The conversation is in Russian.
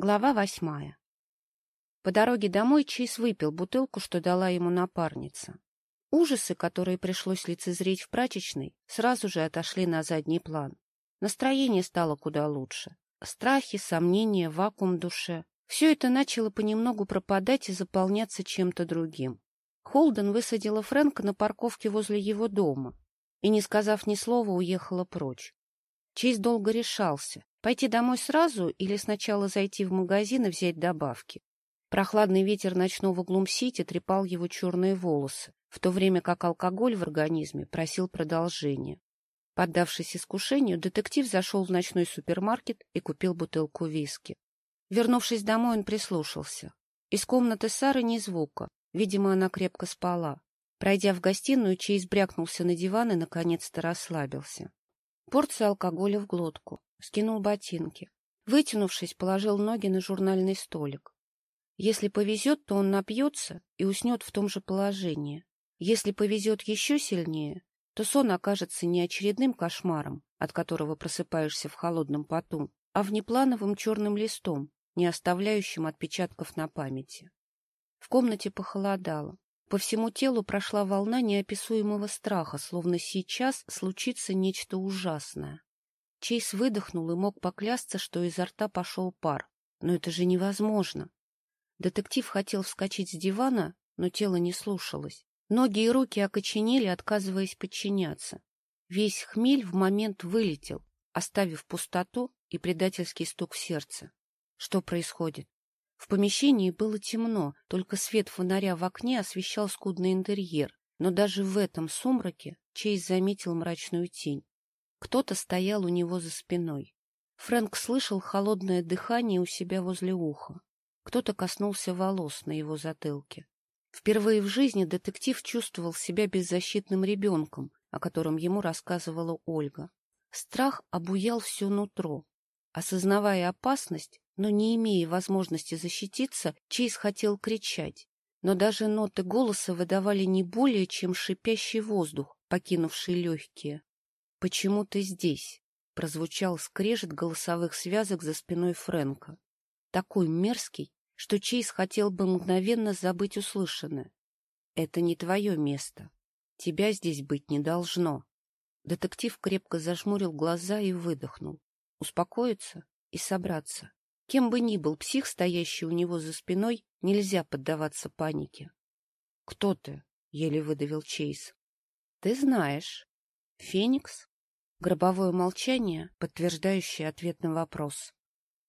Глава восьмая. По дороге домой Чейз выпил бутылку, что дала ему напарница. Ужасы, которые пришлось лицезреть в прачечной, сразу же отошли на задний план. Настроение стало куда лучше. Страхи, сомнения, вакуум душе — все это начало понемногу пропадать и заполняться чем-то другим. Холден высадила Фрэнка на парковке возле его дома и, не сказав ни слова, уехала прочь. Чейз долго решался, Пойти домой сразу или сначала зайти в магазин и взять добавки? Прохладный ветер ночного Глум-Сити трепал его черные волосы, в то время как алкоголь в организме просил продолжения. Поддавшись искушению, детектив зашел в ночной супермаркет и купил бутылку виски. Вернувшись домой, он прислушался. Из комнаты Сары ни звука. Видимо, она крепко спала. Пройдя в гостиную, Чейз брякнулся на диван и, наконец-то, расслабился. Порция алкоголя в глотку. Скинул ботинки. Вытянувшись, положил ноги на журнальный столик. Если повезет, то он напьется и уснет в том же положении. Если повезет еще сильнее, то сон окажется не очередным кошмаром, от которого просыпаешься в холодном поту, а внеплановым черным листом, не оставляющим отпечатков на памяти. В комнате похолодало. По всему телу прошла волна неописуемого страха, словно сейчас случится нечто ужасное. Чейз выдохнул и мог поклясться, что изо рта пошел пар. Но это же невозможно. Детектив хотел вскочить с дивана, но тело не слушалось. Ноги и руки окоченели, отказываясь подчиняться. Весь хмель в момент вылетел, оставив пустоту и предательский стук в сердце. Что происходит? В помещении было темно, только свет фонаря в окне освещал скудный интерьер, но даже в этом сумраке Чейз заметил мрачную тень. Кто-то стоял у него за спиной. Фрэнк слышал холодное дыхание у себя возле уха. Кто-то коснулся волос на его затылке. Впервые в жизни детектив чувствовал себя беззащитным ребенком, о котором ему рассказывала Ольга. Страх обуял все нутро. Осознавая опасность, но не имея возможности защититься, Чейз хотел кричать. Но даже ноты голоса выдавали не более, чем шипящий воздух, покинувший легкие. «Почему ты здесь?» — прозвучал скрежет голосовых связок за спиной Фрэнка. Такой мерзкий, что Чейз хотел бы мгновенно забыть услышанное. «Это не твое место. Тебя здесь быть не должно». Детектив крепко зажмурил глаза и выдохнул. Успокоиться и собраться. Кем бы ни был псих, стоящий у него за спиной, нельзя поддаваться панике. — Кто ты? — еле выдавил Чейз. — Ты знаешь. Феникс? Гробовое молчание, подтверждающее ответ на вопрос.